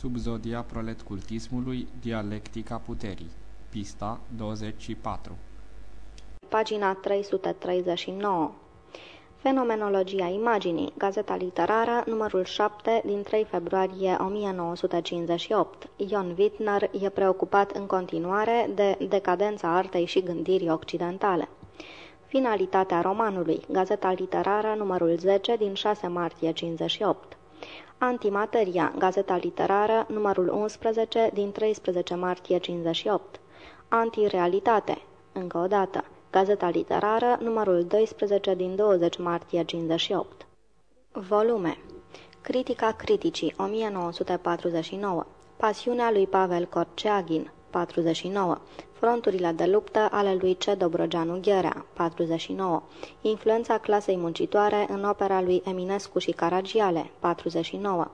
Subzodia proletcultismului, dialectica puterii. Pista 24 Pagina 339 Fenomenologia imaginii, Gazeta Literară, numărul 7, din 3 februarie 1958. Ion Wittner e preocupat în continuare de decadența artei și gândirii occidentale. Finalitatea romanului, Gazeta Literară, numărul 10, din 6 martie 58. Antimateria, Gazeta Literară, numărul 11, din 13 martie 58. Antirealitate, încă o dată, Gazeta Literară, numărul 12, din 20 martie 58. Volume Critica criticii, 1949 Pasiunea lui Pavel Corceaghin, 49. Fronturile de luptă ale lui C. Dobrogeanu Gherea, 49. Influența clasei muncitoare în opera lui Eminescu și Caragiale, 49.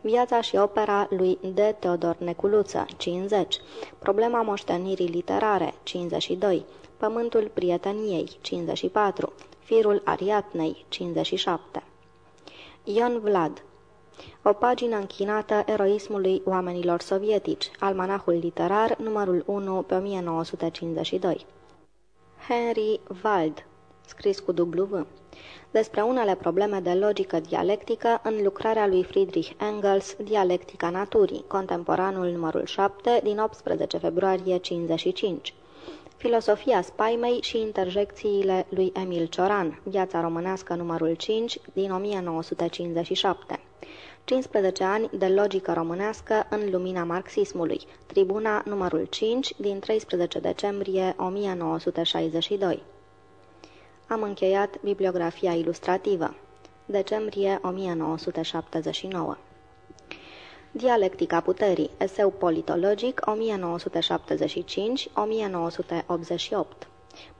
Viața și opera lui D. Teodor Neculuță, 50. Problema moștenirii literare, 52. Pământul prieteniei, 54. Firul Ariatnei, 57. Ion Vlad o pagină închinată eroismului oamenilor sovietici, almanahul literar, numărul 1 pe 1952. Henry Wald, scris cu W, despre unele probleme de logică dialectică în lucrarea lui Friedrich Engels, Dialectica naturii, contemporanul numărul 7 din 18 februarie 55. Filosofia spaimei și interjecțiile lui Emil Cioran, Viața românească numărul 5 din 1957. 15 ani de logică românească în lumina marxismului, tribuna numărul 5 din 13 decembrie 1962. Am încheiat bibliografia ilustrativă. Decembrie 1979. Dialectica puterii, eseu politologic 1975-1988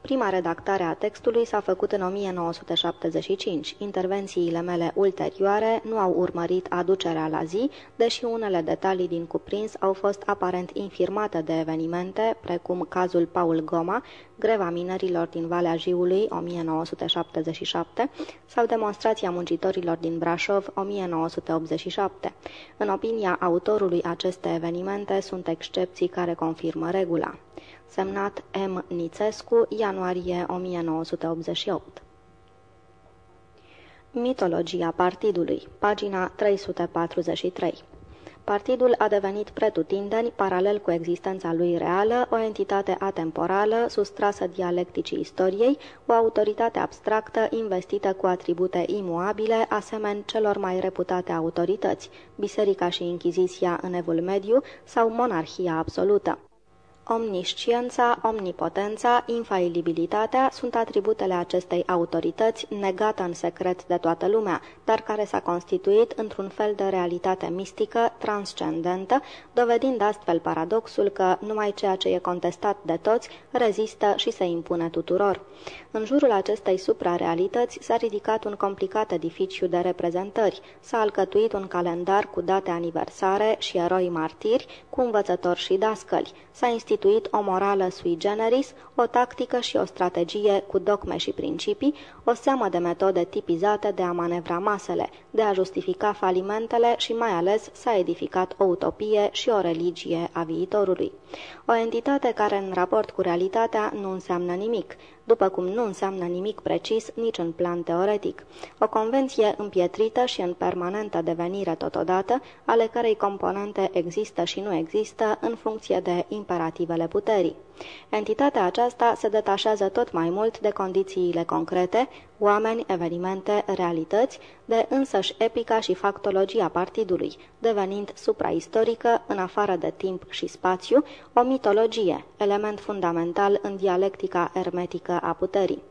Prima redactare a textului s-a făcut în 1975. Intervențiile mele ulterioare nu au urmărit aducerea la zi, deși unele detalii din cuprins au fost aparent infirmate de evenimente, precum cazul Paul Goma, greva minerilor din Valea Jiului 1977 sau demonstrația muncitorilor din Brașov 1987. În opinia autorului, aceste evenimente sunt excepții care confirmă regula semnat M. Nițescu, ianuarie 1988. Mitologia partidului, pagina 343 Partidul a devenit pretutindeni, paralel cu existența lui reală, o entitate atemporală, sustrasă dialecticii istoriei, o autoritate abstractă, investită cu atribute imuabile, asemeni celor mai reputate autorități, Biserica și Inchiziția în Evul Mediu sau monarhia absolută. Omnisciența, omnipotența, infailibilitatea sunt atributele acestei autorități, negată în secret de toată lumea, dar care s-a constituit într-un fel de realitate mistică, transcendentă, dovedind astfel paradoxul că numai ceea ce e contestat de toți rezistă și se impune tuturor. În jurul acestei suprarealități s-a ridicat un complicat edificiu de reprezentări, s-a alcătuit un calendar cu date aniversare și eroi martiri, cu învățători și dascăli, s-a instituit o morală sui generis, o tactică și o strategie cu dogme și principii, o seamă de metode tipizate de a manevra masele, de a justifica falimentele și mai ales s-a edificat o utopie și o religie a viitorului. O entitate care în raport cu realitatea nu înseamnă nimic, după cum nu înseamnă nimic precis nici în plan teoretic. O convenție împietrită și în permanentă devenire totodată, ale cărei componente există și nu există în funcție de imperativele puterii. Entitatea aceasta se detașează tot mai mult de condițiile concrete, oameni, evenimente, realități, de însăși epica și factologia partidului, devenind supraistorică, în afară de timp și spațiu, o mitologie, element fundamental în dialectica ermetică a puterii.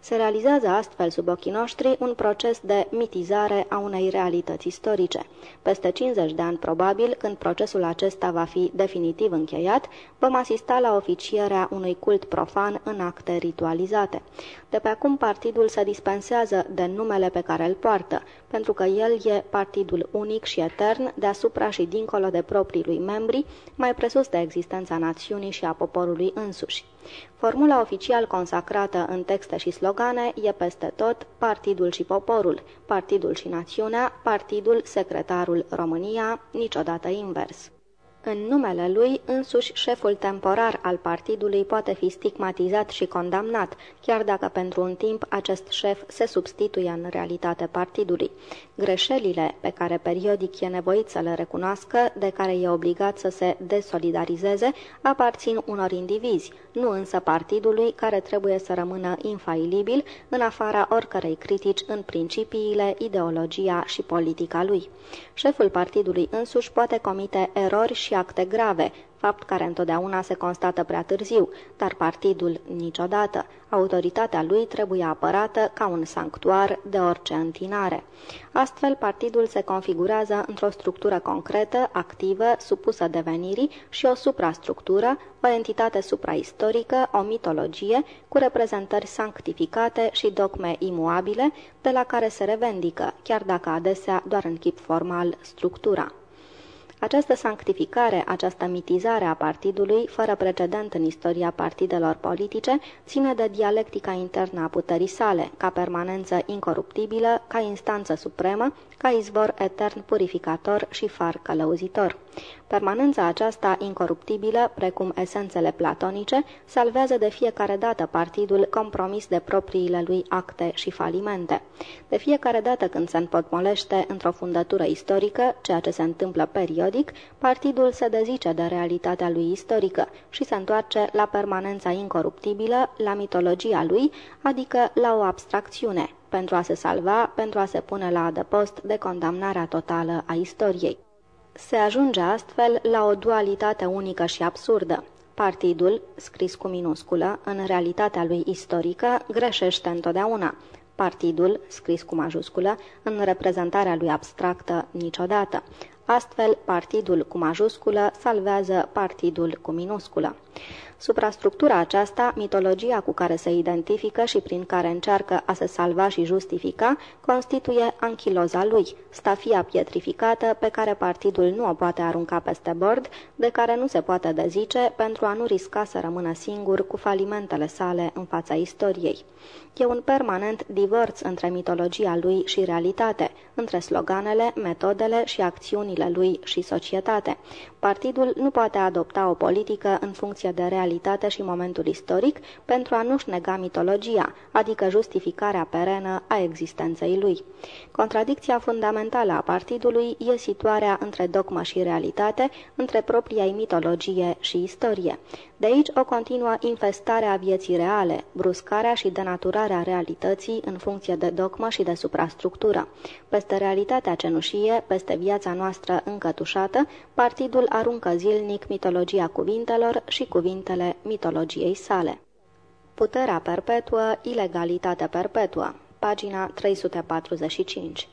Se realizează astfel sub ochii noștri un proces de mitizare a unei realități istorice. Peste 50 de ani probabil, când procesul acesta va fi definitiv încheiat, vom asista la oficierea unui cult profan în acte ritualizate. De pe acum partidul se dispensează de numele pe care îl poartă, pentru că el e partidul unic și etern, deasupra și dincolo de proprii lui membri, mai presus de existența națiunii și a poporului însuși. Formula oficial consacrată în texte și slogane e peste tot partidul și poporul, partidul și națiunea, partidul, secretarul România, niciodată invers. În numele lui, însuși șeful temporar al partidului poate fi stigmatizat și condamnat, chiar dacă pentru un timp acest șef se substituie în realitate partidului. Greșelile pe care periodic e nevoit să le recunoască, de care e obligat să se desolidarizeze, aparțin unor indivizi, nu însă partidului care trebuie să rămână infailibil în afara oricărei critici în principiile, ideologia și politica lui. Șeful partidului însuși poate comite erori și acte grave, fapt care întotdeauna se constată prea târziu, dar partidul niciodată. Autoritatea lui trebuie apărată ca un sanctuar de orice întinare. Astfel, partidul se configurează într-o structură concretă, activă, supusă devenirii și o suprastructură, o entitate supraistorică, o mitologie, cu reprezentări sanctificate și dogme imuabile, de la care se revendică, chiar dacă adesea doar în chip formal, structura. Această sanctificare, această mitizare a partidului, fără precedent în istoria partidelor politice, ține de dialectica internă a puterii sale, ca permanență incoruptibilă, ca instanță supremă, ca izvor etern purificator și far călăuzitor. Permanența aceasta incoruptibilă, precum esențele platonice, salvează de fiecare dată partidul compromis de propriile lui acte și falimente. De fiecare dată când se împotmolește într-o fundătură istorică, ceea ce se întâmplă periodic, partidul se dezice de realitatea lui istorică și se întoarce la permanența incoruptibilă, la mitologia lui, adică la o abstracțiune, pentru a se salva, pentru a se pune la adăpost de condamnarea totală a istoriei. Se ajunge astfel la o dualitate unică și absurdă. Partidul, scris cu minusculă, în realitatea lui istorică, greșește întotdeauna. Partidul, scris cu majusculă, în reprezentarea lui abstractă, niciodată. Astfel, partidul cu majusculă salvează partidul cu minusculă. Suprastructura aceasta, mitologia cu care se identifică și prin care încearcă a se salva și justifica, constituie anchiloza lui, stafia pietrificată pe care partidul nu o poate arunca peste bord, de care nu se poate dezice pentru a nu risca să rămână singur cu falimentele sale în fața istoriei. E un permanent divorț între mitologia lui și realitate, între sloganele, metodele și acțiunile lui și societate. Partidul nu poate adopta o politică în funcție de realitate și momentul istoric pentru a nu-și nega mitologia, adică justificarea perenă a existenței lui. Contradicția fundamentală a partidului e situarea între dogmă și realitate, între propria mitologie și istorie. De aici o continuă infestare a vieții reale, bruscarea și denaturarea realității în funcție de dogmă și de suprastructură. Peste realitatea cenușie, peste viața noastră încătușată, partidul aruncă zilnic mitologia cuvintelor și cuvintele mitologiei sale. Puterea perpetuă, ilegalitate perpetuă. Pagina 345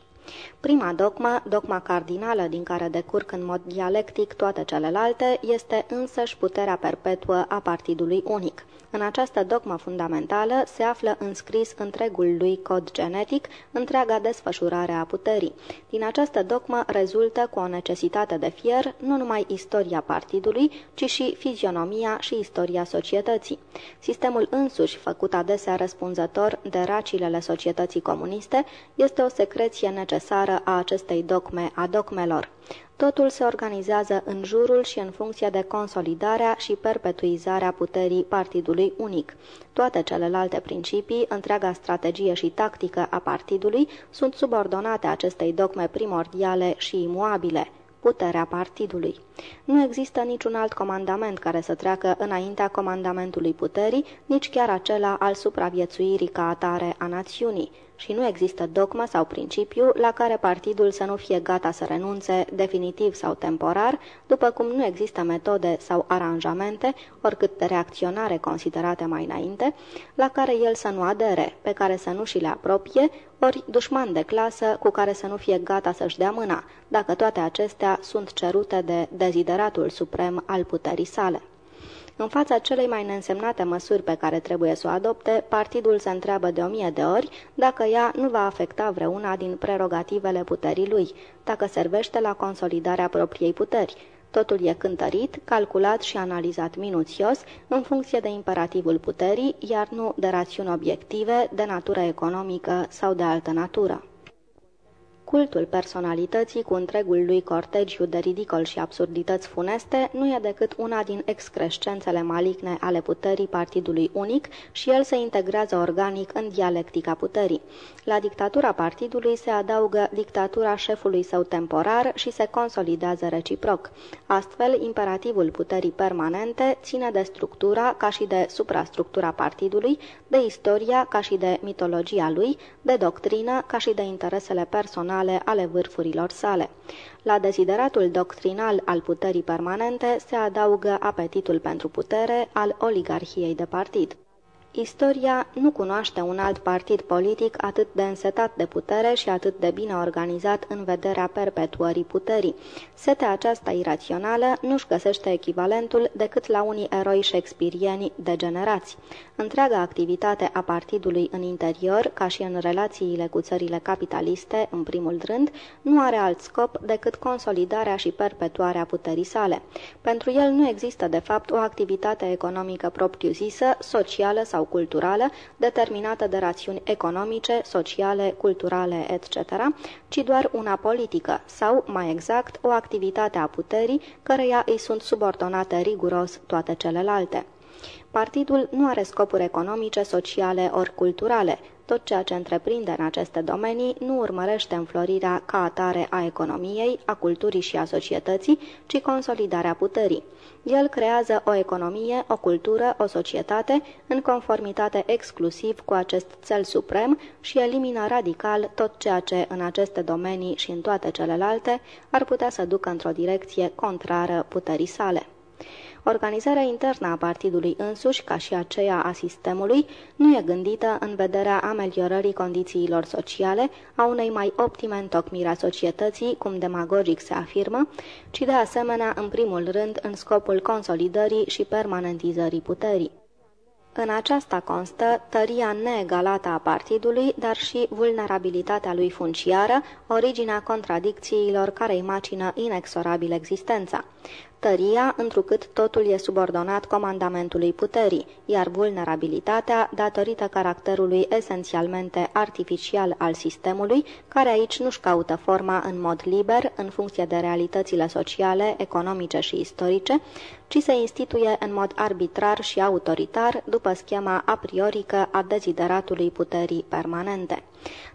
Prima dogmă, dogma cardinală din care decurg în mod dialectic toate celelalte, este însăși puterea perpetuă a partidului unic. În această dogmă fundamentală se află înscris întregul lui cod genetic, întreaga desfășurare a puterii. Din această dogmă rezultă cu o necesitate de fier nu numai istoria partidului, ci și fizionomia și istoria societății. Sistemul însuși, făcut adesea răspunzător de racilele societății comuniste, este o secreție necesară a acestei dogme a dogmelor. Totul se organizează în jurul și în funcție de consolidarea și perpetuizarea puterii partidului unic. Toate celelalte principii, întreaga strategie și tactică a partidului sunt subordonate acestei dogme primordiale și imuabile, puterea partidului. Nu există niciun alt comandament care să treacă înaintea comandamentului puterii, nici chiar acela al supraviețuirii ca atare a națiunii și nu există dogmă sau principiu la care partidul să nu fie gata să renunțe definitiv sau temporar, după cum nu există metode sau aranjamente, oricât de reacționare considerate mai înainte, la care el să nu adere, pe care să nu și le apropie, ori dușman de clasă cu care să nu fie gata să-și dea mâna, dacă toate acestea sunt cerute de dezideratul suprem al puterii sale. În fața celei mai neînsemnate măsuri pe care trebuie să o adopte, partidul se întreabă de o mie de ori dacă ea nu va afecta vreuna din prerogativele puterii lui, dacă servește la consolidarea propriei puteri. Totul e cântărit, calculat și analizat minuțios, în funcție de imperativul puterii, iar nu de rațiuni obiective, de natură economică sau de altă natură. Cultul personalității cu întregul lui cortegiu de ridicol și absurdități funeste nu e decât una din excrescențele maligne ale puterii partidului unic și el se integrează organic în dialectica puterii. La dictatura partidului se adaugă dictatura șefului său temporar și se consolidează reciproc. Astfel, imperativul puterii permanente ține de structura ca și de suprastructura partidului, de istoria ca și de mitologia lui, de doctrină ca și de interesele personale personale ale vârfurilor sale. La dezideratul doctrinal al puterii permanente se adaugă apetitul pentru putere al oligarhiei de partid. Istoria nu cunoaște un alt partid politic atât de însetat de putere și atât de bine organizat în vederea perpetuării puterii. Setea aceasta irațională nu-și găsește echivalentul decât la unii eroi shakespearieni degenerați. Întreaga activitate a partidului în interior, ca și în relațiile cu țările capitaliste, în primul rând, nu are alt scop decât consolidarea și perpetuarea puterii sale. Pentru el nu există, de fapt, o activitate economică propriu-zisă, socială sau sau culturală, determinată de rațiuni economice, sociale, culturale, etc., ci doar una politică, sau, mai exact, o activitate a puterii, căreia îi sunt subordonate riguros toate celelalte. Partidul nu are scopuri economice, sociale ori culturale, tot ceea ce întreprinde în aceste domenii nu urmărește înflorirea ca atare a economiei, a culturii și a societății, ci consolidarea puterii. El creează o economie, o cultură, o societate în conformitate exclusiv cu acest cel suprem și elimină radical tot ceea ce în aceste domenii și în toate celelalte ar putea să ducă într-o direcție contrară puterii sale. Organizarea internă a partidului însuși, ca și aceea a sistemului, nu e gândită în vederea ameliorării condițiilor sociale, a unei mai optime întocmiri a societății, cum demagogic se afirmă, ci de asemenea, în primul rând, în scopul consolidării și permanentizării puterii. În aceasta constă tăria neegalată a partidului, dar și vulnerabilitatea lui funciară, originea contradicțiilor care îi macină inexorabil existența tăria, întrucât totul e subordonat comandamentului puterii, iar vulnerabilitatea datorită caracterului esențialmente artificial al sistemului, care aici nu-și caută forma în mod liber, în funcție de realitățile sociale, economice și istorice, ci se instituie în mod arbitrar și autoritar, după schema a priorică a dezideratului puterii permanente.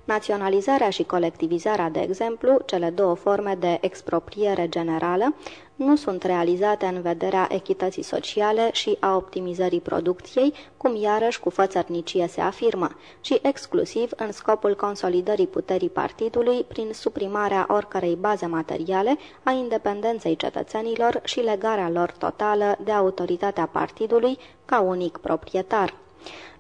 Naționalizarea și colectivizarea, de exemplu, cele două forme de expropriere generală, nu sunt realizate în vederea echității sociale și a optimizării producției, cum iarăși cu fățărnicie se afirmă, ci exclusiv în scopul consolidării puterii partidului prin suprimarea oricărei baze materiale a independenței cetățenilor și legarea lor totală de autoritatea partidului ca unic proprietar.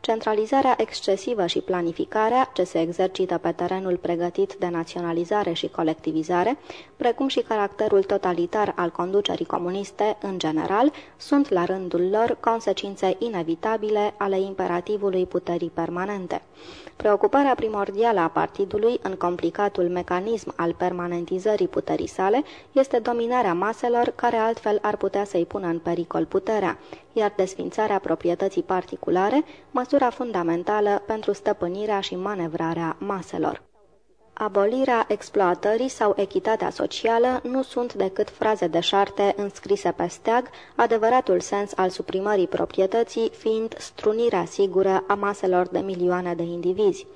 Centralizarea excesivă și planificarea, ce se exercită pe terenul pregătit de naționalizare și colectivizare, precum și caracterul totalitar al conducerii comuniste în general, sunt la rândul lor consecințe inevitabile ale imperativului puterii permanente. Preocuparea primordială a partidului în complicatul mecanism al permanentizării puterii sale este dominarea maselor care altfel ar putea să-i pună în pericol puterea, iar desfințarea proprietății particulare, măsura fundamentală pentru stăpânirea și manevrarea maselor. Abolirea exploatării sau echitatea socială nu sunt decât fraze de șarte înscrise pe steag, adevăratul sens al suprimării proprietății fiind strunirea sigură a maselor de milioane de indivizi.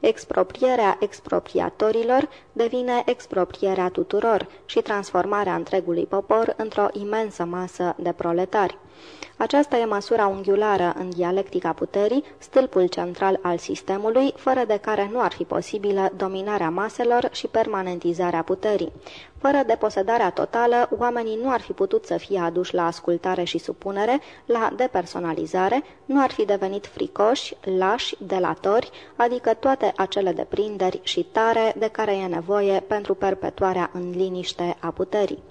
Exproprierea expropriatorilor devine exproprierea tuturor și transformarea întregului popor într-o imensă masă de proletari. Aceasta e măsura unghiulară în dialectica puterii, stâlpul central al sistemului, fără de care nu ar fi posibilă dominarea maselor și permanentizarea puterii. Fără deposedarea totală, oamenii nu ar fi putut să fie aduși la ascultare și supunere, la depersonalizare, nu ar fi devenit fricoși, lași, delatori, adică toate acele deprinderi și tare de care e nevoie pentru perpetuarea în liniște a puterii.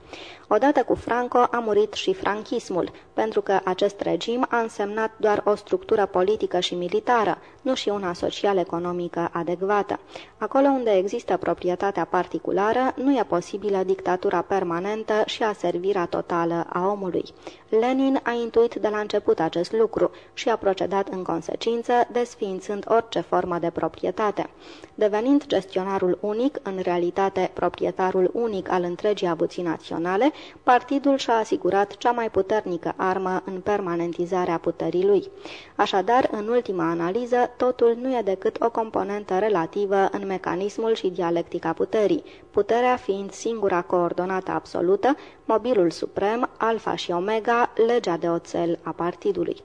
Odată cu Franco a murit și franchismul, pentru că acest regim a însemnat doar o structură politică și militară, nu și una social-economică adecvată. Acolo unde există proprietatea particulară, nu e posibilă dictatura permanentă și aservirea totală a omului. Lenin a intuit de la început acest lucru și a procedat în consecință, desființând orice formă de proprietate. Devenind gestionarul unic, în realitate proprietarul unic al întregii avuții naționale, partidul și-a asigurat cea mai puternică armă în permanentizarea puterii lui. Așadar, în ultima analiză, totul nu e decât o componentă relativă în mecanismul și dialectica puterii, puterea fiind singura coordonată absolută, mobilul suprem, alfa și omega, legea de oțel a partidului.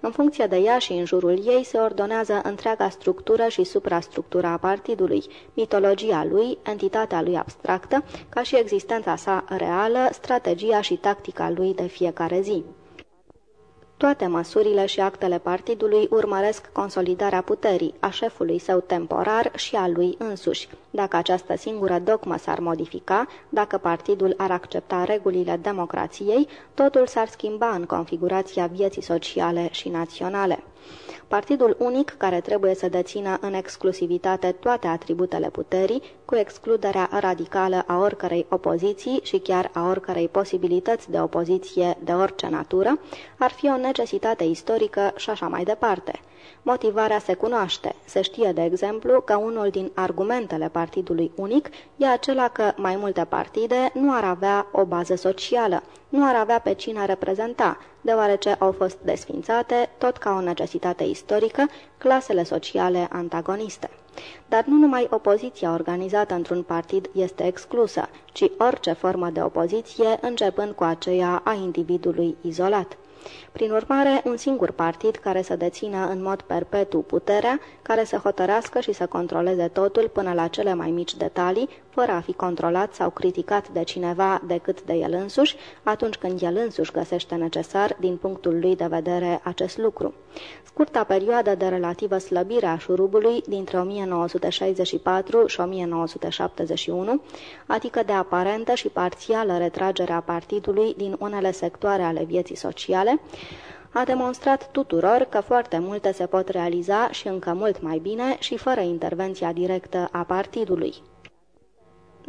În funcție de ea și în jurul ei se ordonează întreaga structură și suprastructura a partidului, mitologia lui, entitatea lui abstractă, ca și existența sa reală, strategia și tactica lui de fiecare zi. Toate măsurile și actele partidului urmăresc consolidarea puterii, a șefului său temporar și a lui însuși. Dacă această singură dogmă s-ar modifica, dacă partidul ar accepta regulile democrației, totul s-ar schimba în configurația vieții sociale și naționale. Partidul unic care trebuie să dețină în exclusivitate toate atributele puterii, cu excluderea radicală a oricărei opoziții și chiar a oricărei posibilități de opoziție de orice natură, ar fi o necesitate istorică și așa mai departe. Motivarea se cunoaște. Se știe, de exemplu, că unul din argumentele partidului unic e acela că mai multe partide nu ar avea o bază socială, nu ar avea pe cine reprezenta, deoarece au fost desfințate, tot ca o necesitate istorică, clasele sociale antagoniste. Dar nu numai opoziția organizată într-un partid este exclusă, ci orice formă de opoziție, începând cu aceea a individului izolat. Prin urmare, un singur partid care să dețină în mod perpetu puterea, care să hotărească și să controleze totul până la cele mai mici detalii, fără a fi controlat sau criticat de cineva decât de el însuși, atunci când el însuși găsește necesar, din punctul lui de vedere, acest lucru. Scurta perioadă de relativă slăbire a șurubului dintre 1964 și 1971, adică de aparentă și parțială retragere a partidului din unele sectoare ale vieții sociale, a demonstrat tuturor că foarte multe se pot realiza și încă mult mai bine și fără intervenția directă a partidului.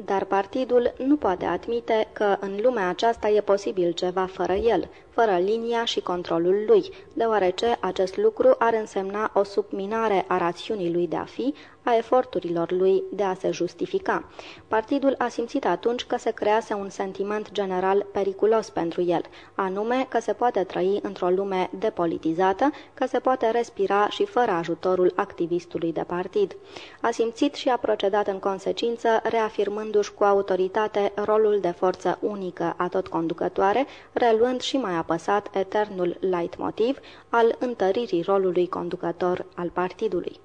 Dar partidul nu poate admite că în lumea aceasta e posibil ceva fără el, fără linia și controlul lui, deoarece acest lucru ar însemna o subminare a rațiunii lui de a fi, a eforturilor lui de a se justifica. Partidul a simțit atunci că se crease un sentiment general periculos pentru el, anume că se poate trăi într-o lume depolitizată, că se poate respira și fără ajutorul activistului de partid. A simțit și a procedat în consecință, reafirmându-și cu autoritate rolul de forță unică a tot conducătoare, reluând și mai apăsat eternul leitmotiv al întăririi rolului conducător al partidului.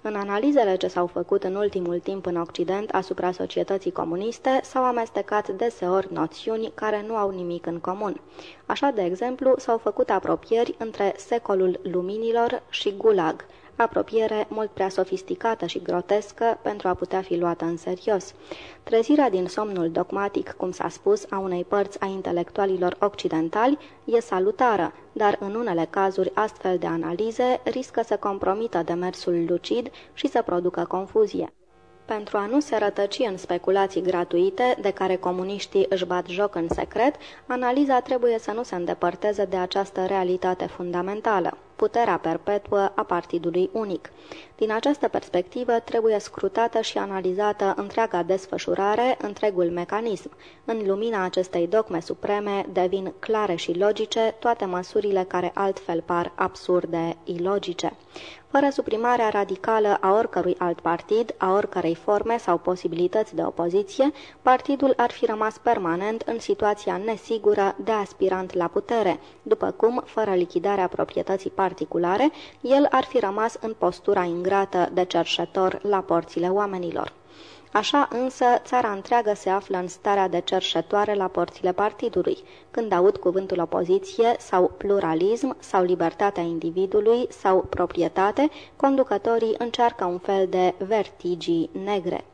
În analizele ce s-au făcut în ultimul timp în Occident asupra societății comuniste, s-au amestecat deseori noțiuni care nu au nimic în comun. Așa, de exemplu, s-au făcut apropieri între secolul luminilor și gulag, apropiere mult prea sofisticată și grotescă pentru a putea fi luată în serios. Trezirea din somnul dogmatic, cum s-a spus, a unei părți a intelectualilor occidentali e salutară, dar în unele cazuri astfel de analize riscă să compromită demersul lucid și să producă confuzie. Pentru a nu se rătăci în speculații gratuite, de care comuniștii își bat joc în secret, analiza trebuie să nu se îndepărteze de această realitate fundamentală puterea perpetuă a partidului unic. Din această perspectivă trebuie scrutată și analizată întreaga desfășurare, întregul mecanism. În lumina acestei dogme supreme devin clare și logice toate măsurile care altfel par absurde, ilogice. Fără suprimarea radicală a oricărui alt partid, a oricărei forme sau posibilități de opoziție, partidul ar fi rămas permanent în situația nesigură de aspirant la putere, după cum, fără lichidarea proprietății particulare, el ar fi rămas în postura ingrată de cerșetor la porțile oamenilor. Așa însă, țara întreagă se află în starea de cerșetoare la porțile partidului. Când aud cuvântul opoziție sau pluralism sau libertatea individului sau proprietate, conducătorii încearcă un fel de vertigii negre.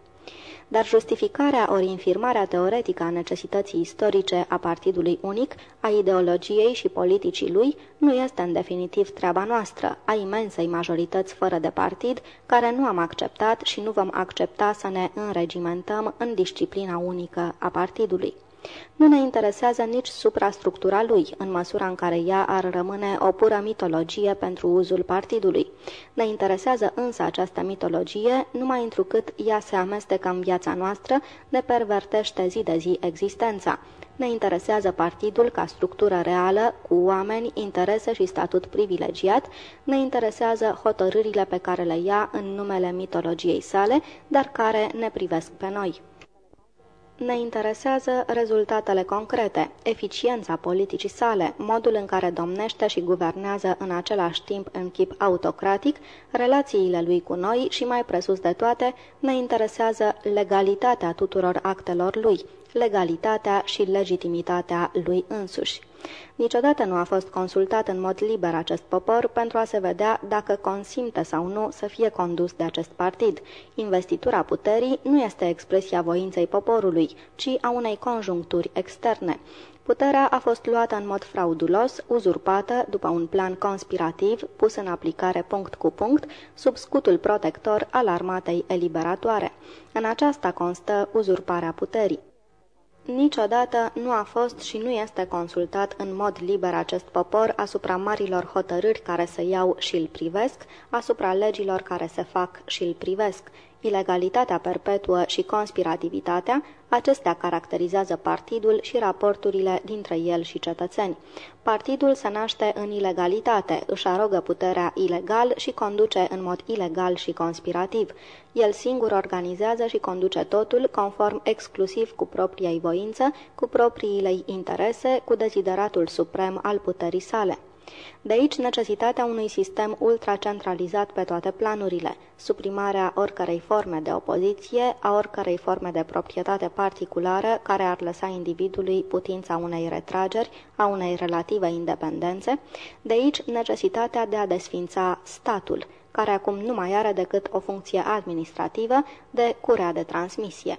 Dar justificarea ori infirmarea teoretică a necesității istorice a partidului unic, a ideologiei și politicii lui, nu este în definitiv treaba noastră, a imensei majorități fără de partid, care nu am acceptat și nu vom accepta să ne înregimentăm în disciplina unică a partidului. Nu ne interesează nici suprastructura lui, în măsura în care ea ar rămâne o pură mitologie pentru uzul partidului. Ne interesează însă această mitologie numai întrucât ea se amestecă în viața noastră, ne pervertește zi de zi existența. Ne interesează partidul ca structură reală, cu oameni, interese și statut privilegiat, ne interesează hotărârile pe care le ia în numele mitologiei sale, dar care ne privesc pe noi. Ne interesează rezultatele concrete, eficiența politicii sale, modul în care domnește și guvernează în același timp în chip autocratic, relațiile lui cu noi și, mai presus de toate, ne interesează legalitatea tuturor actelor lui, legalitatea și legitimitatea lui însuși. Niciodată nu a fost consultat în mod liber acest popor pentru a se vedea dacă consimte sau nu să fie condus de acest partid. Investitura puterii nu este expresia voinței poporului, ci a unei conjuncturi externe. Puterea a fost luată în mod fraudulos, uzurpată, după un plan conspirativ, pus în aplicare punct cu punct, sub scutul protector al armatei eliberatoare. În aceasta constă uzurparea puterii. Niciodată nu a fost și nu este consultat în mod liber acest popor asupra marilor hotărâri care se iau și îl privesc, asupra legilor care se fac și îl privesc ilegalitatea perpetuă și conspirativitatea, acestea caracterizează partidul și raporturile dintre el și cetățeni. Partidul se naște în ilegalitate, își arogă puterea ilegal și conduce în mod ilegal și conspirativ. El singur organizează și conduce totul conform exclusiv cu propria voință, cu propriile interese, cu dezideratul suprem al puterii sale. De aici necesitatea unui sistem ultracentralizat pe toate planurile, suprimarea oricărei forme de opoziție, a oricărei forme de proprietate particulară care ar lăsa individului putința unei retrageri, a unei relative independențe, de aici necesitatea de a desfința statul, care acum nu mai are decât o funcție administrativă de curea de transmisie.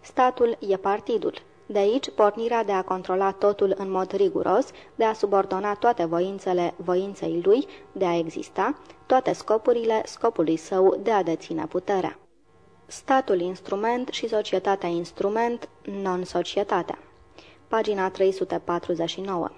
Statul e partidul, de aici, pornirea de a controla totul în mod riguros, de a subordona toate voințele voinței lui, de a exista, toate scopurile scopului său de a deține puterea. Statul instrument și societatea instrument, non-societatea. Pagina 349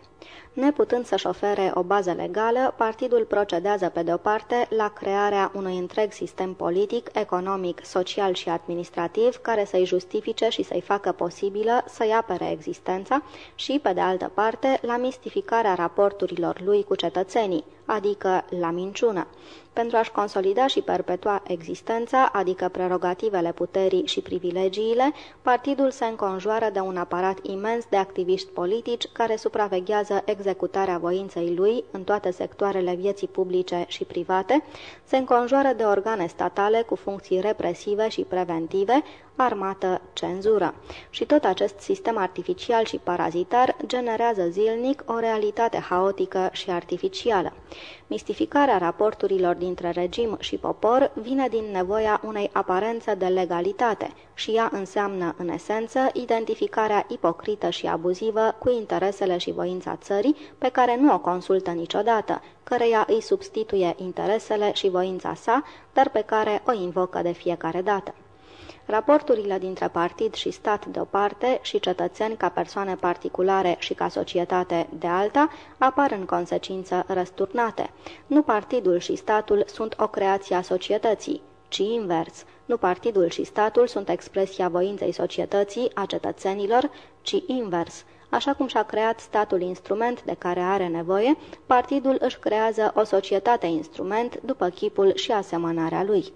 Neputând să-și ofere o bază legală, partidul procedează pe de o parte la crearea unui întreg sistem politic, economic, social și administrativ care să-i justifice și să-i facă posibilă să-i apere existența și, pe de altă parte, la mistificarea raporturilor lui cu cetățenii, adică la minciună. Pentru a-și consolida și perpetua existența, adică prerogativele puterii și privilegiile, partidul se înconjoară de un aparat imens de activiști politici care supraveghează executarea voinței lui în toate sectoarele vieții publice și private, se înconjoară de organe statale cu funcții represive și preventive, armată, cenzură. Și tot acest sistem artificial și parazitar generează zilnic o realitate haotică și artificială. Mistificarea raporturilor dintre regim și popor vine din nevoia unei aparențe de legalitate și ea înseamnă, în esență, identificarea ipocrită și abuzivă cu interesele și voința țării, pe care nu o consultă niciodată, căreia îi substituie interesele și voința sa, dar pe care o invocă de fiecare dată. Raporturile dintre partid și stat de o parte și cetățeni ca persoane particulare și ca societate de alta apar în consecință răsturnate. Nu partidul și statul sunt o creație a societății, ci invers. Nu partidul și statul sunt expresia voinței societății, a cetățenilor, ci invers. Așa cum și-a creat statul instrument de care are nevoie, partidul își creează o societate instrument după chipul și asemănarea lui.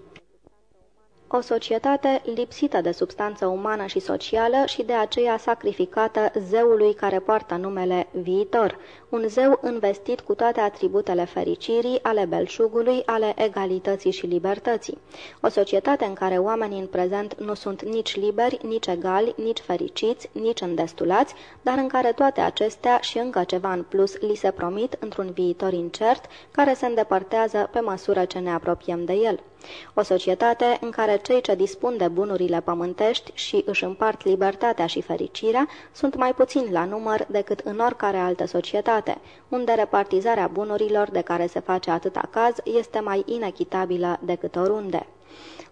O societate lipsită de substanță umană și socială și de aceea sacrificată zeului care poartă numele viitor, un zeu investit cu toate atributele fericirii, ale belșugului, ale egalității și libertății. O societate în care oamenii în prezent nu sunt nici liberi, nici egali, nici fericiți, nici îndestulați, dar în care toate acestea și încă ceva în plus li se promit într-un viitor incert, care se îndepărtează pe măsură ce ne apropiem de el. O societate în care cei ce dispun de bunurile pământești și își împart libertatea și fericirea sunt mai puțini la număr decât în oricare altă societate, unde repartizarea bunurilor de care se face atâta caz este mai inechitabilă decât oriunde.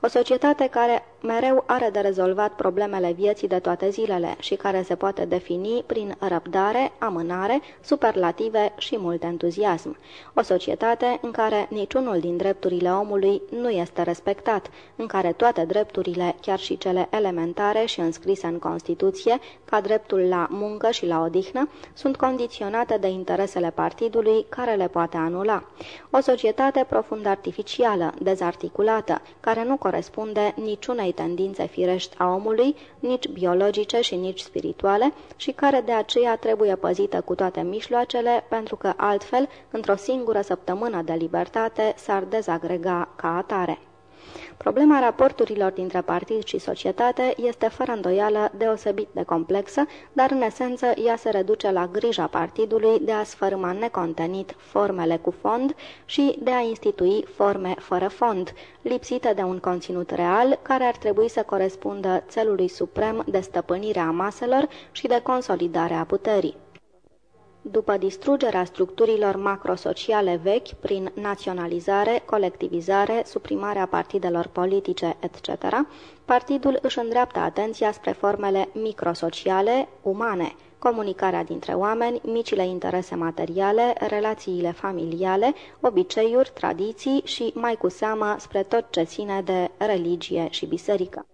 O societate care mereu are de rezolvat problemele vieții de toate zilele și care se poate defini prin răbdare, amânare, superlative și mult entuziasm. O societate în care niciunul din drepturile omului nu este respectat, în care toate drepturile, chiar și cele elementare și înscrise în Constituție, ca dreptul la muncă și la odihnă, sunt condiționate de interesele partidului care le poate anula. O societate profund artificială, dezarticulată, care nu corespunde niciunei tendințe firești a omului, nici biologice și nici spirituale, și care de aceea trebuie păzită cu toate mișloacele, pentru că altfel, într-o singură săptămână de libertate, s-ar dezagrega ca atare. Problema raporturilor dintre partid și societate este fără îndoială deosebit de complexă, dar în esență ea se reduce la grija partidului de a sfărâma necontenit formele cu fond și de a institui forme fără fond, lipsite de un conținut real care ar trebui să corespundă țelului suprem de stăpânire a maselor și de consolidare a puterii. După distrugerea structurilor macrosociale vechi prin naționalizare, colectivizare, suprimarea partidelor politice, etc., partidul își îndreaptă atenția spre formele microsociale, umane, comunicarea dintre oameni, micile interese materiale, relațiile familiale, obiceiuri, tradiții și, mai cu seamă, spre tot ce ține de religie și biserică.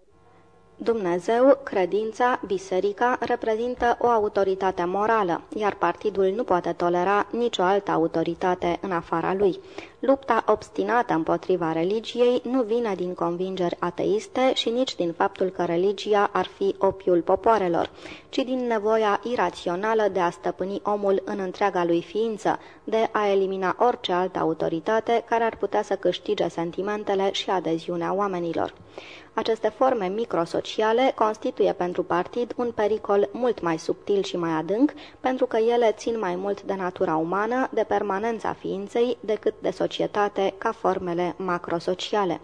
Dumnezeu, credința, biserica reprezintă o autoritate morală, iar partidul nu poate tolera nicio altă autoritate în afara lui. Lupta obstinată împotriva religiei nu vine din convingeri ateiste și nici din faptul că religia ar fi opiul popoarelor, ci din nevoia irațională de a stăpâni omul în întreaga lui ființă, de a elimina orice altă autoritate care ar putea să câștige sentimentele și adeziunea oamenilor. Aceste forme microsociale constituie pentru partid un pericol mult mai subtil și mai adânc, pentru că ele țin mai mult de natura umană, de permanența ființei, decât de societate ca formele macrosociale.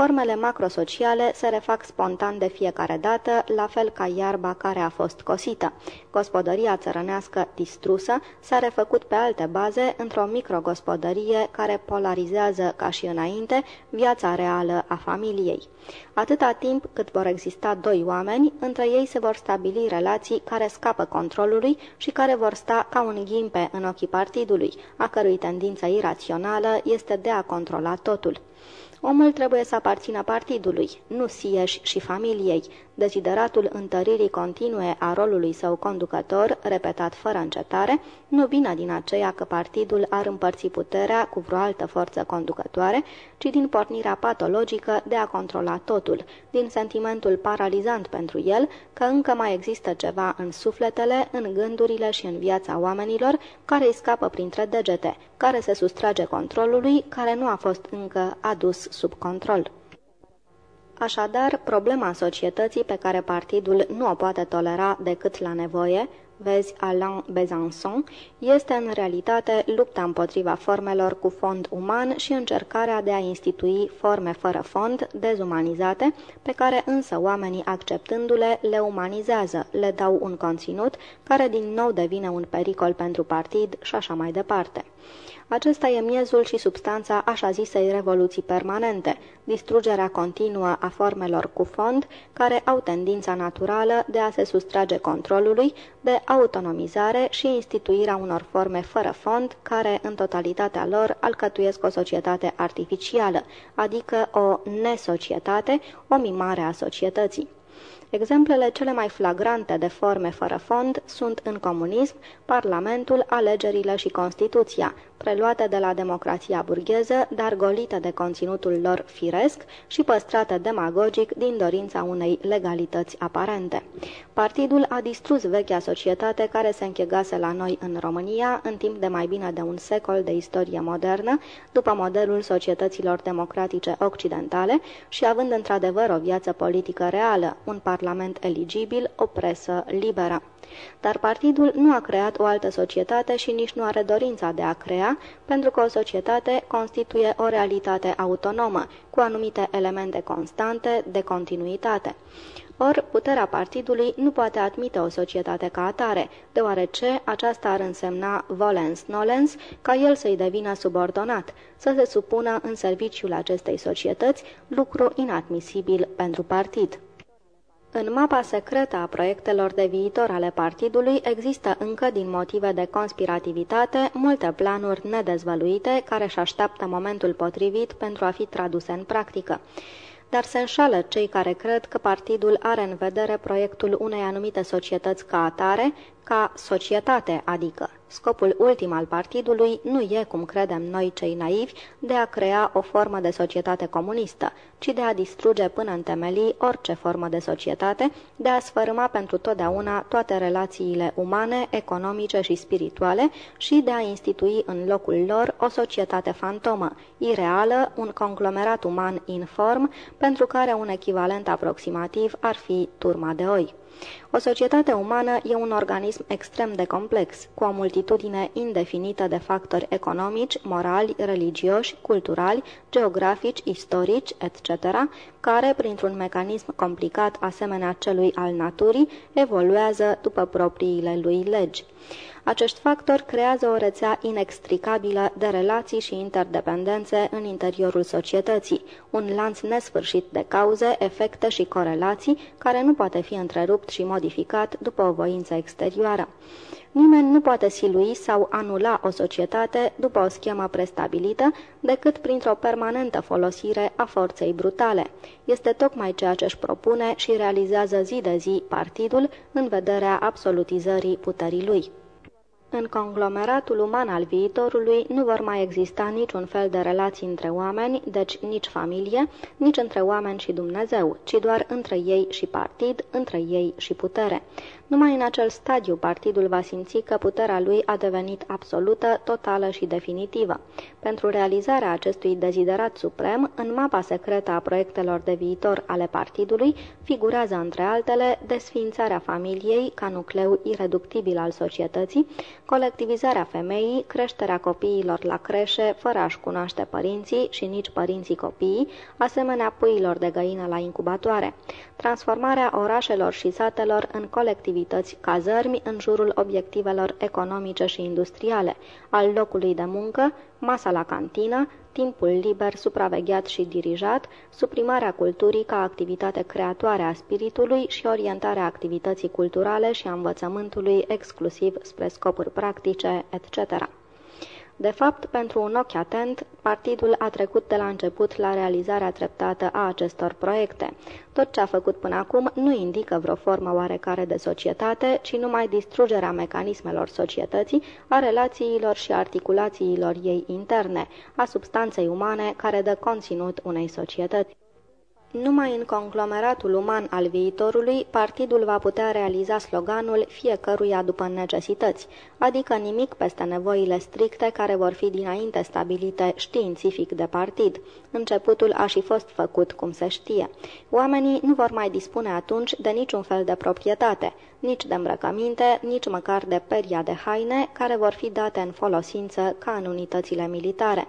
Formele macrosociale se refac spontan de fiecare dată, la fel ca iarba care a fost cosită. Gospodăria țărănească distrusă s-a refăcut pe alte baze într-o microgospodărie care polarizează, ca și înainte, viața reală a familiei. Atâta timp cât vor exista doi oameni, între ei se vor stabili relații care scapă controlului și care vor sta ca un ghimpe în ochii partidului, a cărui tendință irațională este de a controla totul. Omul trebuie să aparțină partidului, nu sieși și familiei. Desideratul întăririi continue a rolului său conducător, repetat fără încetare, nu vine din aceea că partidul ar împărți puterea cu vreo altă forță conducătoare, ci din pornirea patologică de a controla totul, din sentimentul paralizant pentru el că încă mai există ceva în sufletele, în gândurile și în viața oamenilor care îi scapă printre degete, care se sustrage controlului, care nu a fost încă adus sub control. Așadar, problema societății pe care partidul nu o poate tolera decât la nevoie, vezi Alain Besançon, este în realitate lupta împotriva formelor cu fond uman și încercarea de a institui forme fără fond, dezumanizate, pe care însă oamenii acceptându-le le umanizează, le dau un conținut care din nou devine un pericol pentru partid și așa mai departe. Acesta e miezul și substanța așa zisei revoluții permanente, distrugerea continuă a formelor cu fond, care au tendința naturală de a se sustrage controlului, de autonomizare și instituirea unor forme fără fond, care, în totalitatea lor, alcătuiesc o societate artificială, adică o nesocietate, o mimare a societății. Exemplele cele mai flagrante de forme fără fond sunt în comunism, Parlamentul, alegerile și Constituția, preluate de la democrația burgheză, dar golite de conținutul lor firesc și păstrate demagogic din dorința unei legalități aparente. Partidul a distrus vechea societate care se închegase la noi în România în timp de mai bine de un secol de istorie modernă, după modelul societăților democratice occidentale și având într-adevăr o viață politică reală, un parlament eligibil, o presă liberă. Dar partidul nu a creat o altă societate și nici nu are dorința de a crea, pentru că o societate constituie o realitate autonomă, cu anumite elemente constante de continuitate. Or, puterea partidului nu poate admite o societate ca atare, deoarece aceasta ar însemna volens-nolens ca el să-i devină subordonat, să se supună în serviciul acestei societăți, lucru inadmisibil pentru partid. În mapa secretă a proiectelor de viitor ale partidului există încă din motive de conspirativitate multe planuri nedezvăluite care își așteaptă momentul potrivit pentru a fi traduse în practică. Dar se înșală cei care cred că partidul are în vedere proiectul unei anumite societăți ca atare, ca societate, adică Scopul ultim al partidului nu e, cum credem noi cei naivi, de a crea o formă de societate comunistă, ci de a distruge până în temelii orice formă de societate, de a sfărâma pentru totdeauna toate relațiile umane, economice și spirituale și de a institui în locul lor o societate fantomă, ireală, un conglomerat uman inform, pentru care un echivalent aproximativ ar fi turma de oi. O societate umană e un organism extrem de complex, cu o multitudine indefinită de factori economici, morali, religioși, culturali, geografici, istorici, etc., care, printr-un mecanism complicat asemenea celui al naturii, evoluează după propriile lui legi. Acești factori creează o rețea inextricabilă de relații și interdependențe în interiorul societății, un lanț nesfârșit de cauze, efecte și corelații, care nu poate fi întrerupt și modificat după o voință exterioară. Nimeni nu poate silui sau anula o societate după o schemă prestabilită decât printr-o permanentă folosire a forței brutale. Este tocmai ceea ce își propune și realizează zi de zi partidul în vederea absolutizării puterii lui. În conglomeratul uman al viitorului nu vor mai exista niciun fel de relații între oameni, deci nici familie, nici între oameni și Dumnezeu, ci doar între ei și partid, între ei și putere. Numai în acel stadiu partidul va simți că puterea lui a devenit absolută, totală și definitivă. Pentru realizarea acestui deziderat suprem, în mapa secretă a proiectelor de viitor ale partidului, figurează între altele desfințarea familiei ca nucleu ireductibil al societății, colectivizarea femeii, creșterea copiilor la creșe fără a-și cunoaște părinții și nici părinții copiii, asemenea puiilor de găină la incubatoare, transformarea orașelor și satelor în colectivități cazărmi în jurul obiectivelor economice și industriale, al locului de muncă, masa la cantină, timpul liber supravegheat și dirijat, suprimarea culturii ca activitate creatoare a spiritului și orientarea activității culturale și a învățământului exclusiv spre scopuri practice, etc. De fapt, pentru un ochi atent, partidul a trecut de la început la realizarea treptată a acestor proiecte. Tot ce a făcut până acum nu indică vreo formă oarecare de societate, ci numai distrugerea mecanismelor societății, a relațiilor și articulațiilor ei interne, a substanței umane care dă conținut unei societăți. Numai în conglomeratul uman al viitorului, partidul va putea realiza sloganul fiecăruia după necesități, adică nimic peste nevoile stricte care vor fi dinainte stabilite științific de partid. Începutul a și fost făcut, cum se știe. Oamenii nu vor mai dispune atunci de niciun fel de proprietate, nici de îmbrăcăminte, nici măcar de peria de haine, care vor fi date în folosință ca în unitățile militare.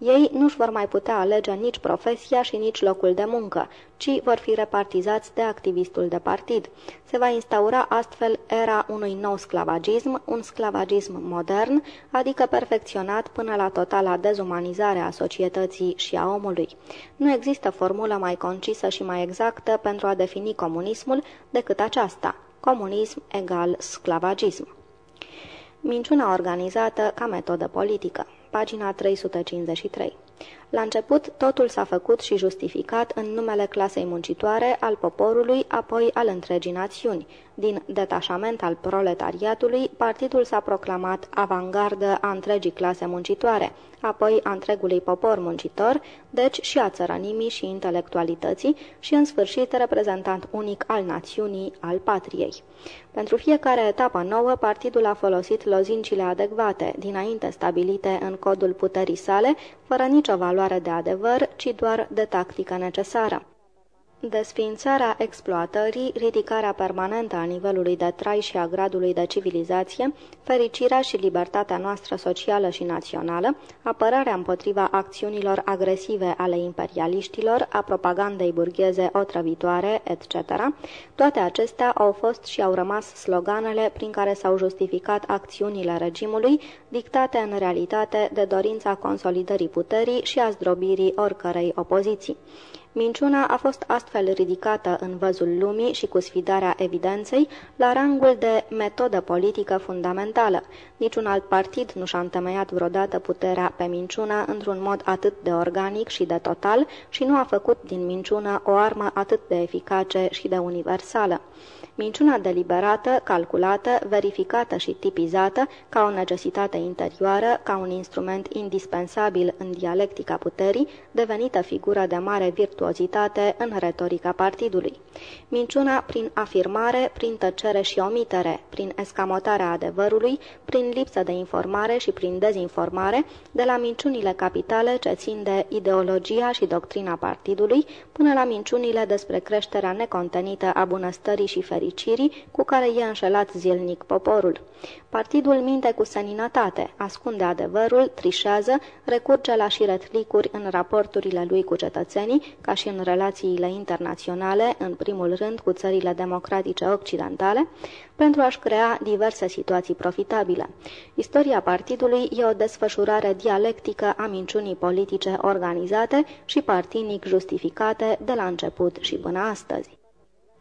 Ei nu-și vor mai putea alege nici profesia și nici locul de muncă, ci vor fi repartizați de activistul de partid. Se va instaura astfel era unui nou sclavagism, un sclavagism modern, adică perfecționat până la totala dezumanizare a societății și a omului. Nu există formulă mai concisă și mai exactă pentru a defini comunismul decât aceasta. Comunism egal sclavagism. Minciuna organizată ca metodă politică pagina 353. La început, totul s-a făcut și justificat în numele clasei muncitoare, al poporului, apoi al întregii națiuni. Din detașament al proletariatului, partidul s-a proclamat avangardă a întregii clase muncitoare, apoi a întregului popor muncitor, deci și a țărănimii și intelectualității și, în sfârșit, reprezentant unic al națiunii, al patriei. Pentru fiecare etapă nouă, partidul a folosit lozincile adecvate, dinainte stabilite în codul puterii sale, fără nicio valoare de adevăr, ci doar de tactică necesară. Desfințarea exploatării, ridicarea permanentă a nivelului de trai și a gradului de civilizație, fericirea și libertatea noastră socială și națională, apărarea împotriva acțiunilor agresive ale imperialiștilor, a propagandei burgheze otrăvitoare, etc., toate acestea au fost și au rămas sloganele prin care s-au justificat acțiunile regimului, dictate în realitate de dorința consolidării puterii și a zdrobirii oricărei opoziții. Minciuna a fost astfel ridicată în văzul lumii și cu sfidarea evidenței la rangul de metodă politică fundamentală. Niciun alt partid nu și-a întemeiat vreodată puterea pe minciună într-un mod atât de organic și de total și nu a făcut din minciună o armă atât de eficace și de universală. Minciuna deliberată, calculată, verificată și tipizată ca o necesitate interioară, ca un instrument indispensabil în dialectica puterii, devenită figură de mare virtuozitate în retorica partidului. Minciuna prin afirmare, prin tăcere și omitere, prin escamotarea adevărului, prin lipsă de informare și prin dezinformare, de la minciunile capitale ce țin de ideologia și doctrina partidului, până la minciunile despre creșterea necontenită a bunăstării și fericirii fericirii cu care e înșelat zilnic poporul. Partidul minte cu seninătate, ascunde adevărul, trișează, recurge la șiretlicuri în raporturile lui cu cetățenii, ca și în relațiile internaționale, în primul rând cu țările democratice occidentale, pentru a-și crea diverse situații profitabile. Istoria partidului e o desfășurare dialectică a minciunii politice organizate și partinic justificate de la început și până astăzi.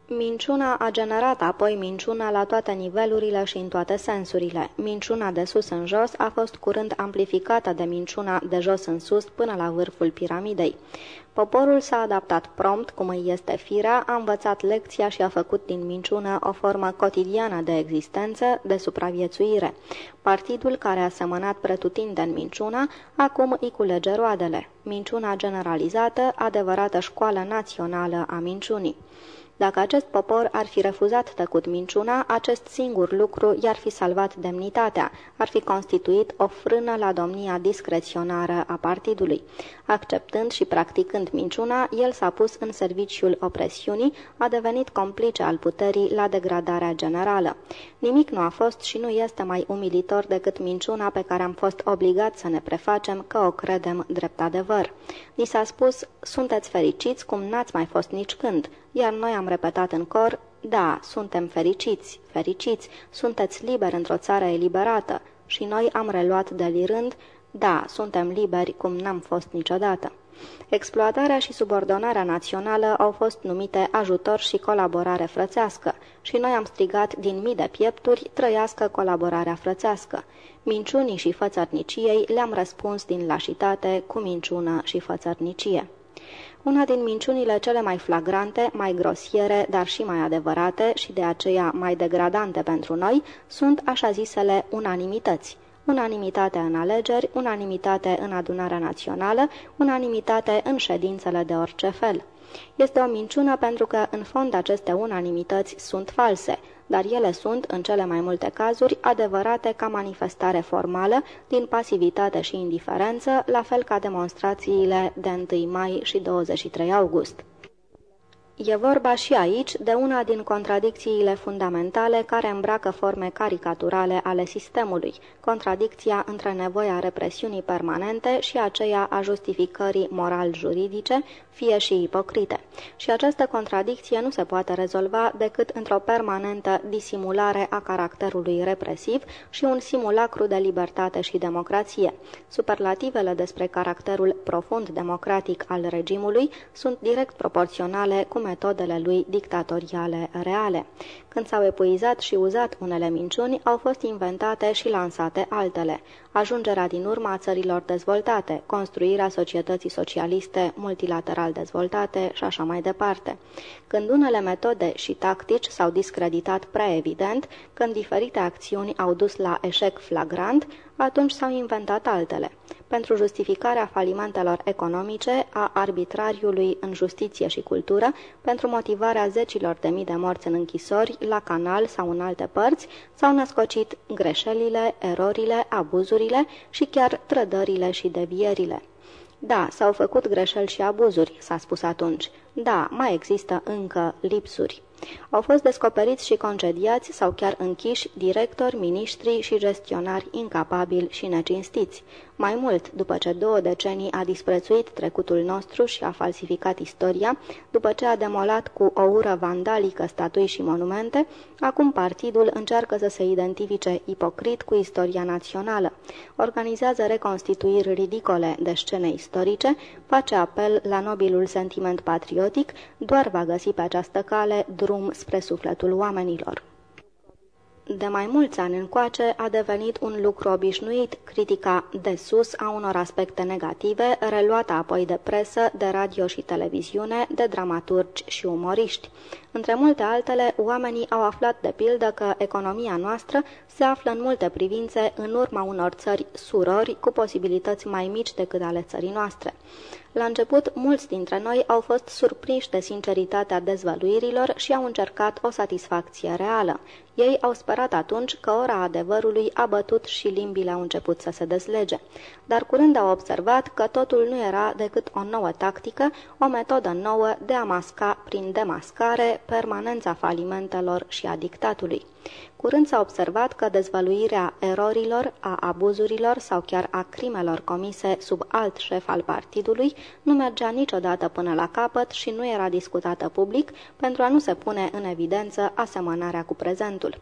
Minciuna a generat apoi minciuna la toate nivelurile și în toate sensurile. Minciuna de sus în jos a fost curând amplificată de minciuna de jos în sus până la vârful piramidei. Poporul s-a adaptat prompt, cum îi este firea, a învățat lecția și a făcut din minciună o formă cotidiană de existență, de supraviețuire. Partidul care a semănat pretutindeni minciuna, acum îi culege roadele. Minciuna generalizată, adevărată școală națională a minciunii. Dacă acest popor ar fi refuzat tăcut minciuna, acest singur lucru i-ar fi salvat demnitatea, ar fi constituit o frână la domnia discreționară a partidului. Acceptând și practicând minciuna, el s-a pus în serviciul opresiunii, a devenit complice al puterii la degradarea generală. Nimic nu a fost și nu este mai umilitor decât minciuna pe care am fost obligați să ne prefacem că o credem drept adevăr. Ni s-a spus, sunteți fericiți cum n-ați mai fost nici când, iar noi am repetat în cor, da, suntem fericiți, fericiți, sunteți liberi într-o țară eliberată. Și noi am reluat delirând, da, suntem liberi cum n-am fost niciodată. Exploatarea și subordonarea națională au fost numite ajutor și colaborare frățească și noi am strigat din mii de piepturi trăiască colaborarea frățească. Minciunii și fățărniciei le-am răspuns din lașitate cu minciună și fățărnicie. Una din minciunile cele mai flagrante, mai grosiere, dar și mai adevărate și de aceea mai degradante pentru noi, sunt așa zisele unanimități. Unanimitate în alegeri, unanimitate în adunarea națională, unanimitate în ședințele de orice fel. Este o minciună pentru că, în fond, aceste unanimități sunt false, dar ele sunt, în cele mai multe cazuri, adevărate ca manifestare formală din pasivitate și indiferență, la fel ca demonstrațiile de 1 mai și 23 august. E vorba și aici de una din contradicțiile fundamentale care îmbracă forme caricaturale ale sistemului, contradicția între nevoia represiunii permanente și aceea a justificării moral-juridice, fie și ipocrite. Și această contradicție nu se poate rezolva decât într-o permanentă disimulare a caracterului represiv și un simulacru de libertate și democrație. Superlativele despre caracterul profund democratic al regimului sunt direct proporționale cu metodele lui dictatoriale reale. Când s-au epuizat și uzat unele minciuni, au fost inventate și lansate altele. Ajungerea din urma a țărilor dezvoltate, construirea societății socialiste multilateral dezvoltate și așa mai departe. Când unele metode și tactici s-au discreditat prea evident, când diferite acțiuni au dus la eșec flagrant, atunci s-au inventat altele. Pentru justificarea falimentelor economice, a arbitrariului în justiție și cultură, pentru motivarea zecilor de mii de morți în închisori, la canal sau în alte părți, s-au născocit greșelile, erorile, abuzurile și chiar trădările și devierile. Da, s-au făcut greșeli și abuzuri, s-a spus atunci. Da, mai există încă lipsuri. Au fost descoperiți și concediați sau chiar închiși directori, miniștri și gestionari incapabili și necinstiți. Mai mult, după ce două decenii a disprețuit trecutul nostru și a falsificat istoria, după ce a demolat cu o ură vandalică statui și monumente, acum partidul încearcă să se identifice ipocrit cu istoria națională. Organizează reconstituiri ridicole de scene istorice, face apel la nobilul sentiment patriotic, doar va găsi pe această cale drum spre sufletul oamenilor de mai mulți ani încoace a devenit un lucru obișnuit critica de sus a unor aspecte negative, reluată apoi de presă, de radio și televiziune, de dramaturgi și umoriști. Între multe altele, oamenii au aflat de pildă că economia noastră se află în multe privințe în urma unor țări surori cu posibilități mai mici decât ale țării noastre. La început, mulți dintre noi au fost surprinși de sinceritatea dezvăluirilor și au încercat o satisfacție reală. Ei au sperat atunci că ora adevărului a bătut și limbile au început să se deslege. Dar curând au observat că totul nu era decât o nouă tactică, o metodă nouă de a masca prin demascare permanența falimentelor și a dictatului. Curând s-a observat că dezvăluirea erorilor, a abuzurilor sau chiar a crimelor comise sub alt șef al partidului nu mergea niciodată până la capăt și nu era discutată public pentru a nu se pune în evidență asemănarea cu prezentul.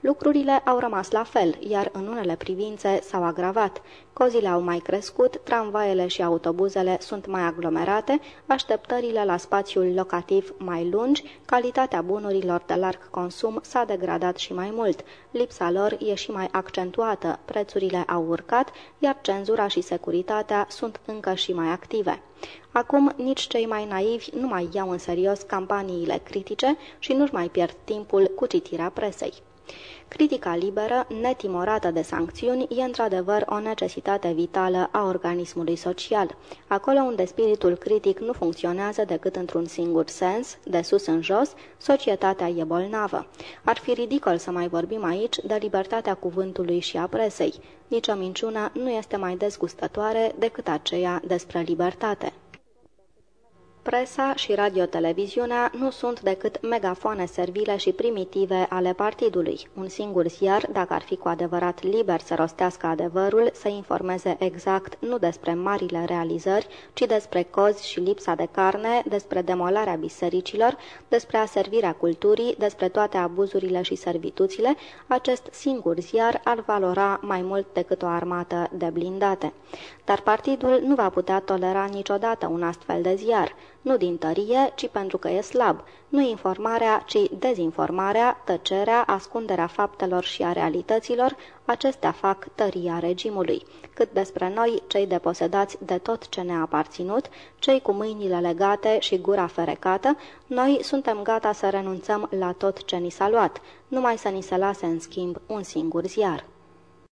Lucrurile au rămas la fel, iar în unele privințe s-au agravat. Cozile au mai crescut, tramvaiele și autobuzele sunt mai aglomerate, așteptările la spațiul locativ mai lungi, calitatea bunurilor de larg consum s-a degradat și mai mult, lipsa lor e și mai accentuată, prețurile au urcat, iar cenzura și securitatea sunt încă și mai active. Acum, nici cei mai naivi nu mai iau în serios campaniile critice și nu-și mai pierd timpul cu citirea presei. Critica liberă, netimorată de sancțiuni, e într-adevăr o necesitate vitală a organismului social. Acolo unde spiritul critic nu funcționează decât într-un singur sens, de sus în jos, societatea e bolnavă. Ar fi ridicol să mai vorbim aici de libertatea cuvântului și a presei. Nici o minciună nu este mai dezgustătoare decât aceea despre libertate. Presa și radioteleviziunea nu sunt decât megafoane servile și primitive ale partidului. Un singur ziar, dacă ar fi cu adevărat liber să rostească adevărul, să informeze exact nu despre marile realizări, ci despre cozi și lipsa de carne, despre demolarea bisericilor, despre aservirea culturii, despre toate abuzurile și servituțile, acest singur ziar ar valora mai mult decât o armată de blindate. Dar partidul nu va putea tolera niciodată un astfel de ziar nu din tărie, ci pentru că e slab, nu informarea, ci dezinformarea, tăcerea, ascunderea faptelor și a realităților, acestea fac tăria regimului. Cât despre noi, cei deposedați de tot ce ne-a aparținut, cei cu mâinile legate și gura ferecată, noi suntem gata să renunțăm la tot ce ni s-a luat, numai să ni se lase în schimb un singur ziar.